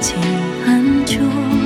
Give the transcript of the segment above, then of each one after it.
情很重。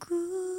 good.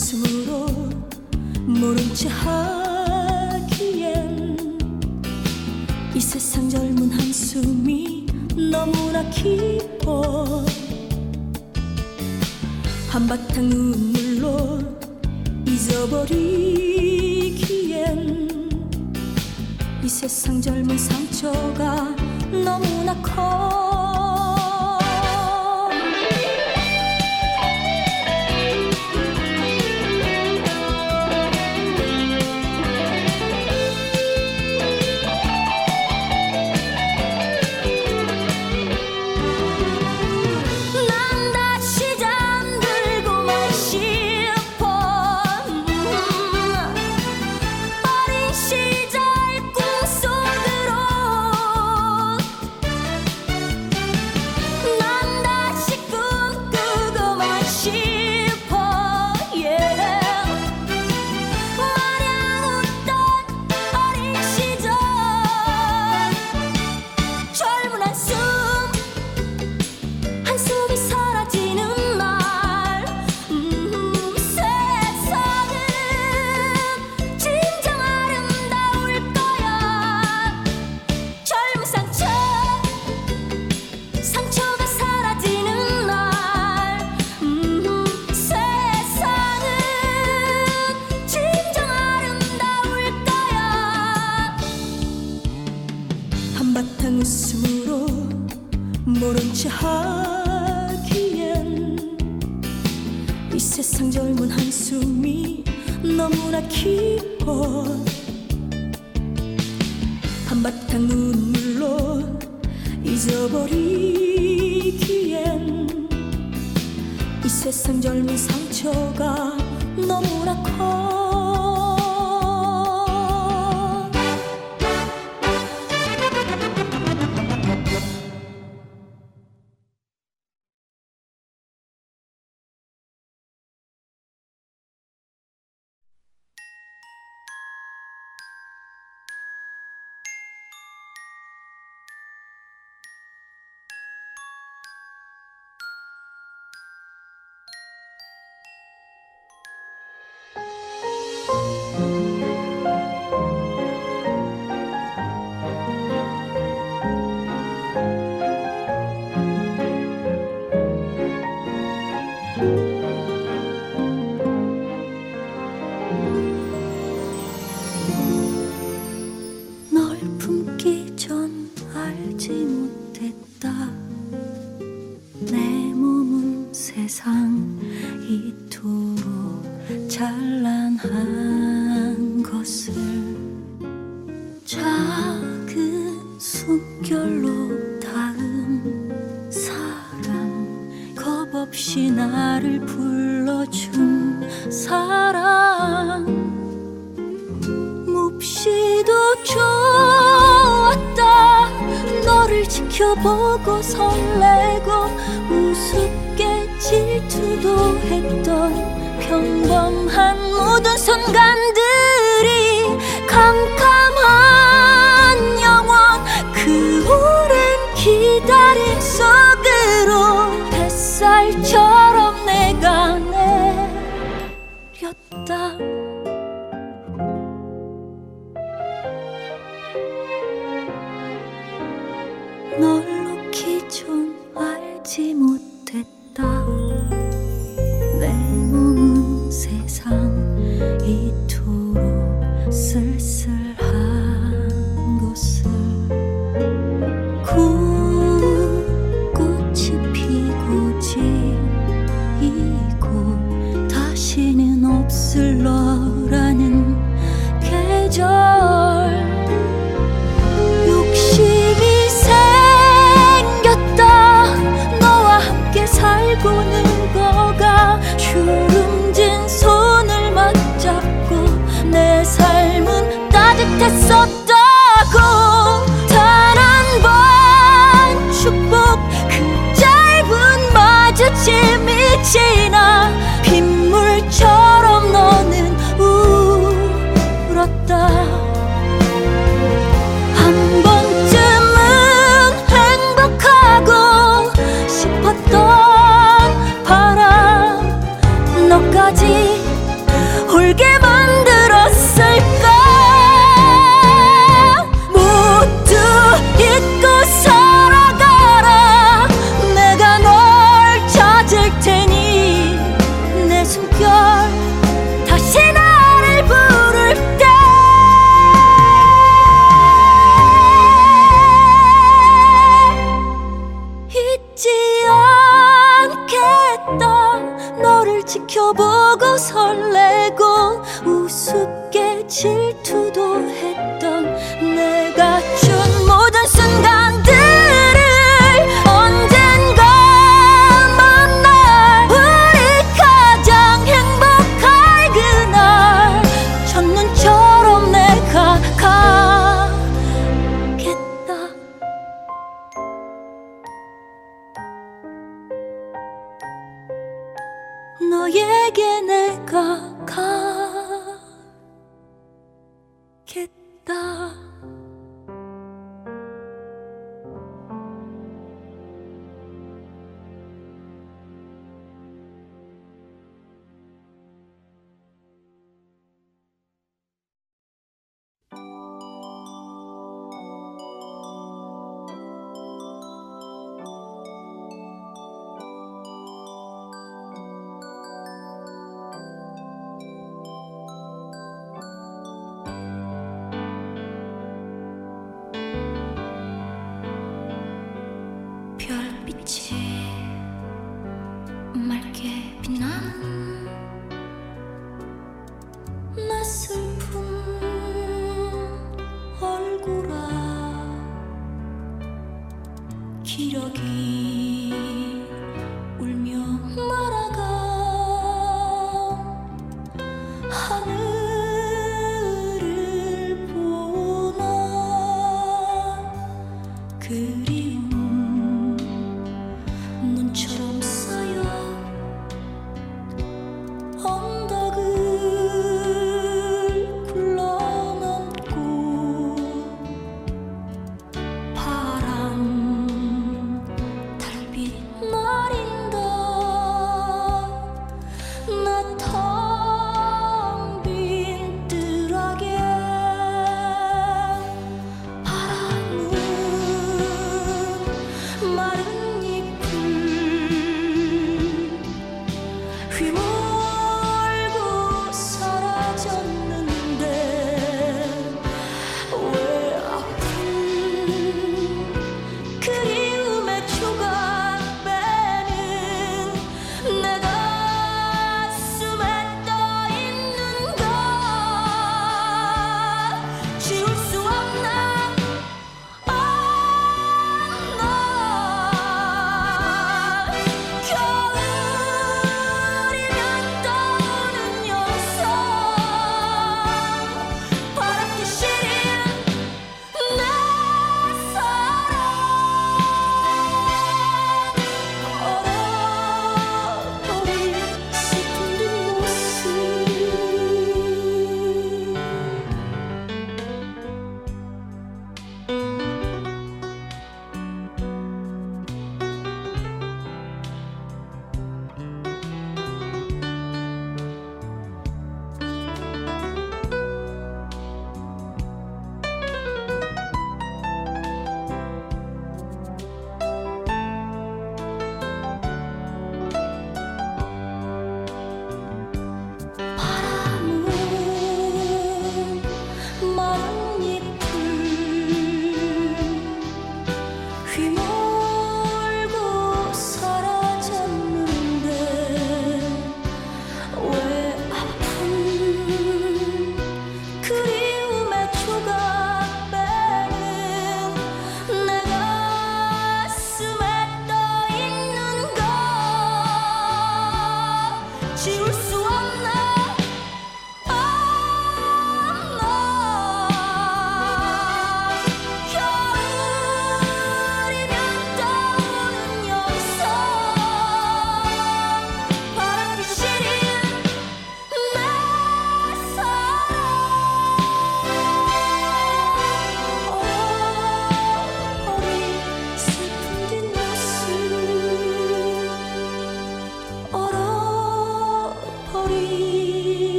스스로 모른 채 하기엔 이 세상 젊은 한숨이 너무나 깊어. 한바탕 눈물로 잊어버리기엔 이 세상 젊은 상처가 너무나 커.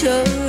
chose